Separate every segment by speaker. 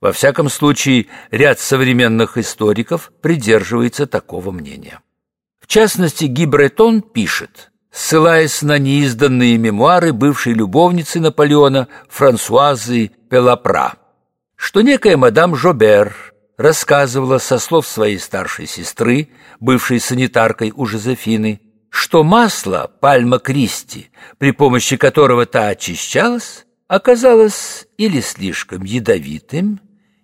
Speaker 1: Во всяком случае, ряд современных историков придерживается такого мнения. В частности, Гибретон пишет, ссылаясь на неизданные мемуары бывшей любовницы Наполеона Франсуазы Пелапра, что некая мадам Жобер рассказывала со слов своей старшей сестры, бывшей санитаркой у Жозефины, что масло пальма Кристи, при помощи которого та очищалась, оказалось или слишком ядовитым,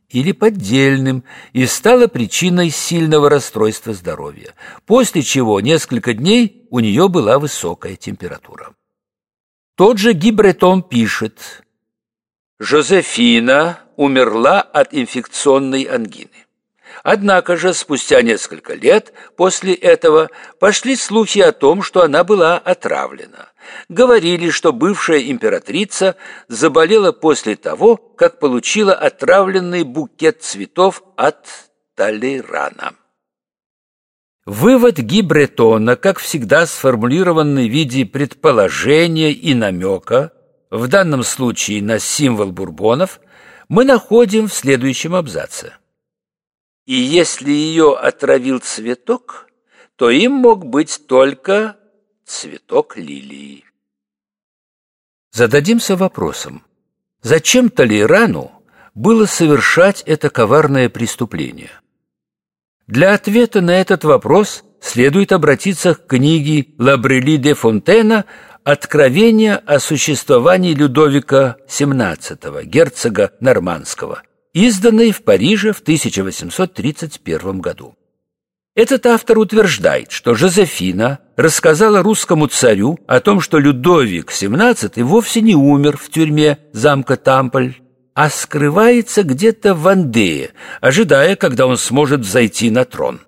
Speaker 1: или поддельным и стало причиной сильного расстройства здоровья, после чего несколько дней у нее была высокая температура. Тот же Гибретон пишет, «Жозефина умерла от инфекционной ангины. Однако же спустя несколько лет после этого пошли слухи о том, что она была отравлена. Говорили, что бывшая императрица заболела после того, как получила отравленный букет цветов от Талейрана. Вывод Гибретона, как всегда сформулированный в виде предположения и намека, в данном случае на символ бурбонов, мы находим в следующем абзаце. И если ее отравил цветок, то им мог быть только цветок лилии. Зададимся вопросом, зачем Толейрану было совершать это коварное преступление? Для ответа на этот вопрос следует обратиться к книге Лабрели де Фонтена «Откровение о существовании Людовика XVII, герцога Нормандского», изданной в Париже в 1831 году. Этот автор утверждает, что Жозефина рассказала русскому царю о том, что Людовик XVII вовсе не умер в тюрьме замка Тамполь, а скрывается где-то в Андее, ожидая, когда он сможет взойти на трон.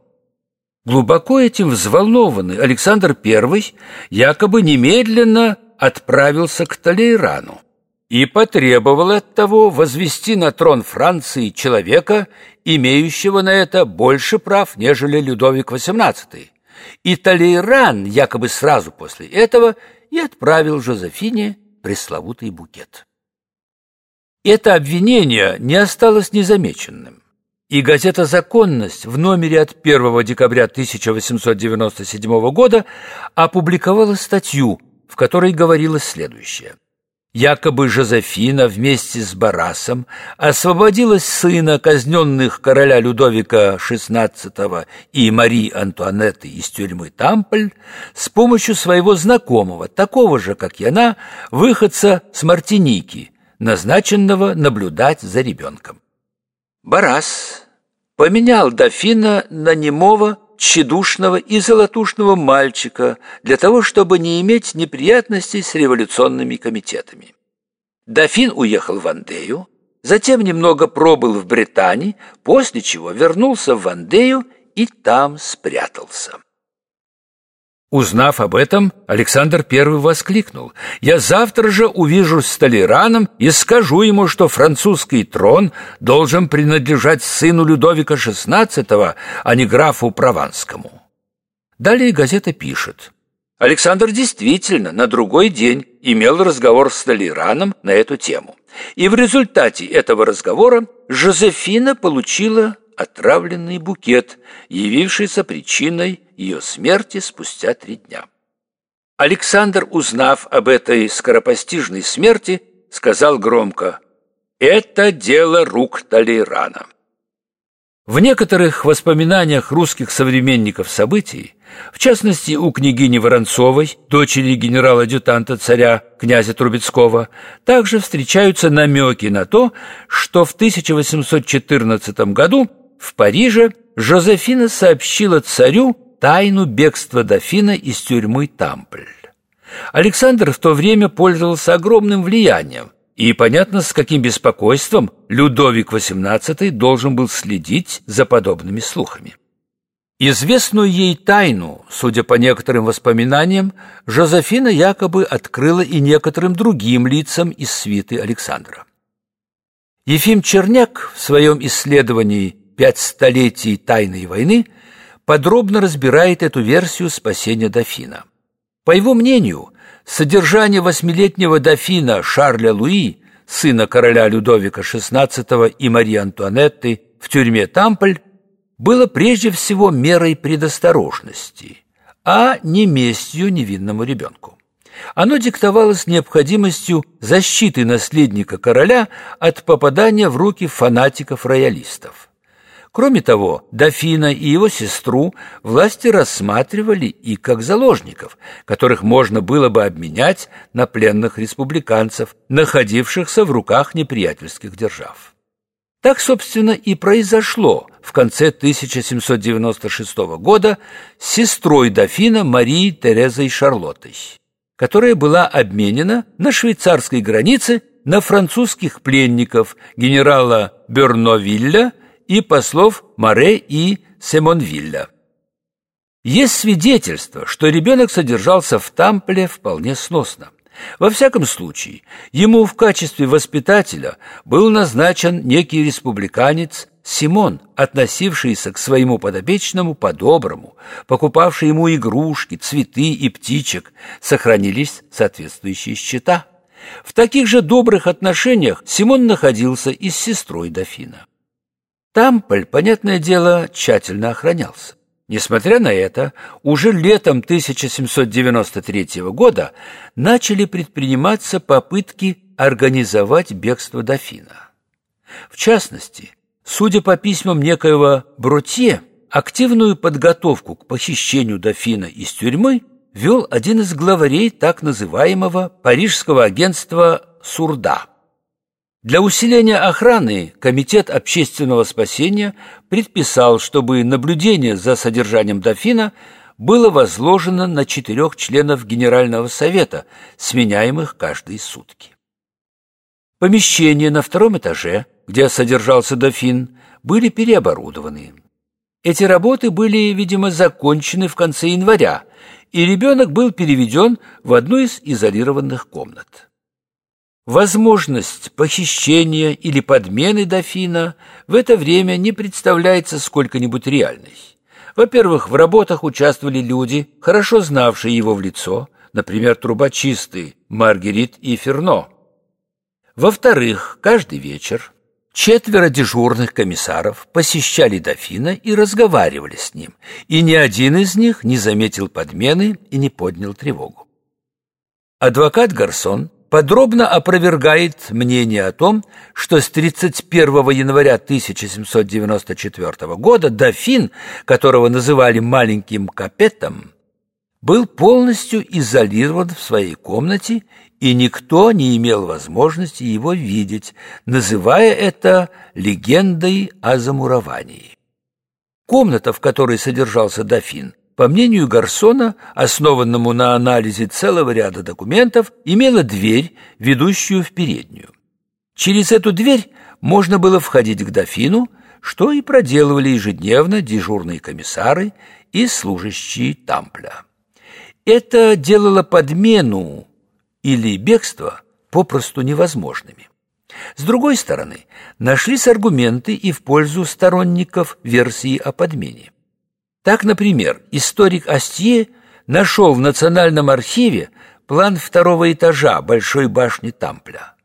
Speaker 1: Глубоко этим взволнованный Александр I якобы немедленно отправился к Талейрану и потребовал от того возвести на трон Франции человека, имеющего на это больше прав, нежели Людовик XVIII. И Талейран якобы сразу после этого и отправил Жозефине пресловутый букет. Это обвинение не осталось незамеченным, и газета «Законность» в номере от 1 декабря 1897 года опубликовала статью, в которой говорилось следующее – Якобы Жозефина вместе с Барасом освободила сына казненных короля Людовика XVI и Марии Антуанетты из тюрьмы Тампль с помощью своего знакомого, такого же, как и она, выходца с Мартиники, назначенного наблюдать за ребенком. Барас поменял дофина на немого тщедушного и золотушного мальчика для того, чтобы не иметь неприятностей с революционными комитетами. Дофин уехал в Андею, затем немного пробыл в Британии, после чего вернулся в Андею и там спрятался. Узнав об этом, Александр I воскликнул. «Я завтра же увижусь с Толераном и скажу ему, что французский трон должен принадлежать сыну Людовика XVI, а не графу Прованскому». Далее газета пишет. Александр действительно на другой день имел разговор с Толераном на эту тему. И в результате этого разговора Жозефина получила отравленный букет, явившийся причиной ее смерти спустя три дня. Александр, узнав об этой скоропостижной смерти, сказал громко «Это дело рук Толейрана». В некоторых воспоминаниях русских современников событий, в частности у княгини Воронцовой, дочери генерала-адъютанта царя князя Трубецкого, также встречаются намеки на то, что в 1814 году в Париже Жозефина сообщила царю тайну бегства дофина из тюрьмы Тампль. Александр в то время пользовался огромным влиянием, и понятно, с каким беспокойством Людовик XVIII должен был следить за подобными слухами. Известную ей тайну, судя по некоторым воспоминаниям, Жозефина якобы открыла и некоторым другим лицам из свиты Александра. Ефим Черняк в своем исследовании «Пять столетий тайной войны» подробно разбирает эту версию спасения дофина. По его мнению, содержание восьмилетнего дофина Шарля Луи сына короля Людовика XVI и Марии Антуанетты, в тюрьме Тампль, было прежде всего мерой предосторожности, а не местью невинному ребенку. Оно диктовалось необходимостью защиты наследника короля от попадания в руки фанатиков-роялистов. Кроме того, дофина и его сестру власти рассматривали и как заложников, которых можно было бы обменять на пленных республиканцев, находившихся в руках неприятельских держав. Так, собственно, и произошло в конце 1796 года с сестрой дофина Марией Терезой Шарлоттой которая была обменена на швейцарской границе на французских пленников генерала Берновилля и послов Море и Семонвилля. Есть свидетельство, что ребенок содержался в Тампле вполне сносно. Во всяком случае, ему в качестве воспитателя был назначен некий республиканец Симон, относившийся к своему подопечному по-доброму, покупавший ему игрушки, цветы и птичек, сохранились соответствующие счета. В таких же добрых отношениях Симон находился и с сестрой дофина. Тамполь, понятное дело, тщательно охранялся. Несмотря на это, уже летом 1793 года начали предприниматься попытки организовать бегство дофина. В частности, Судя по письмам некоего Бротье, активную подготовку к похищению дофина из тюрьмы вел один из главарей так называемого парижского агентства «Сурда». Для усиления охраны Комитет общественного спасения предписал, чтобы наблюдение за содержанием дофина было возложено на четырех членов Генерального совета, сменяемых каждые сутки. Помещение на втором этаже – где содержался дофин, были переоборудованы. Эти работы были, видимо, закончены в конце января, и ребенок был переведен в одну из изолированных комнат. Возможность похищения или подмены дофина в это время не представляется сколько-нибудь реальной. Во-первых, в работах участвовали люди, хорошо знавшие его в лицо, например, трубочисты Маргерит и Ферно. Во-вторых, каждый вечер Четверо дежурных комиссаров посещали дофина и разговаривали с ним, и ни один из них не заметил подмены и не поднял тревогу. Адвокат Гарсон подробно опровергает мнение о том, что с 31 января 1794 года дофин, которого называли маленьким капетом, был полностью изолирован в своей комнате, и никто не имел возможности его видеть, называя это легендой о замуровании. Комната, в которой содержался дофин, по мнению Гарсона, основанному на анализе целого ряда документов, имела дверь, ведущую в переднюю. Через эту дверь можно было входить к дофину, что и проделывали ежедневно дежурные комиссары и служащие Тампля. Это делало подмену или бегство попросту невозможными. С другой стороны, нашлись аргументы и в пользу сторонников версии о подмене. Так, например, историк Астье нашел в Национальном архиве план второго этажа Большой башни Тампля.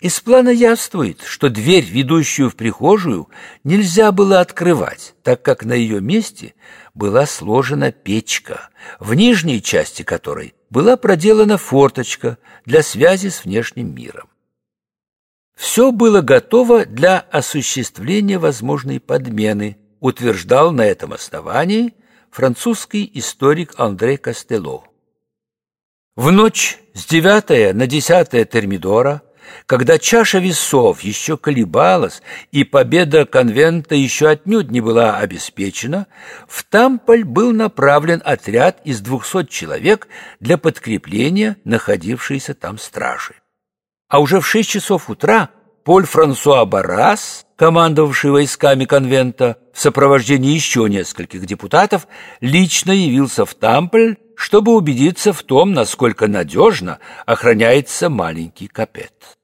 Speaker 1: Из плана явствует, что дверь, ведущую в прихожую, нельзя было открывать, так как на ее месте была сложена печка, в нижней части которой была проделана форточка для связи с внешним миром. Все было готово для осуществления возможной подмены, утверждал на этом основании французский историк Андре Кастело. В ночь с 9 на 10 Термидора когда чаша весов еще колебалась и победа конвента еще отнюдь не была обеспечена, в Тамполь был направлен отряд из двухсот человек для подкрепления находившейся там стражи. А уже в шесть часов утра Поль-Франсуа Барас, командовавший войсками конвента в сопровождении еще нескольких депутатов, лично явился в Тампль, чтобы убедиться в том, насколько надежно охраняется маленький капет.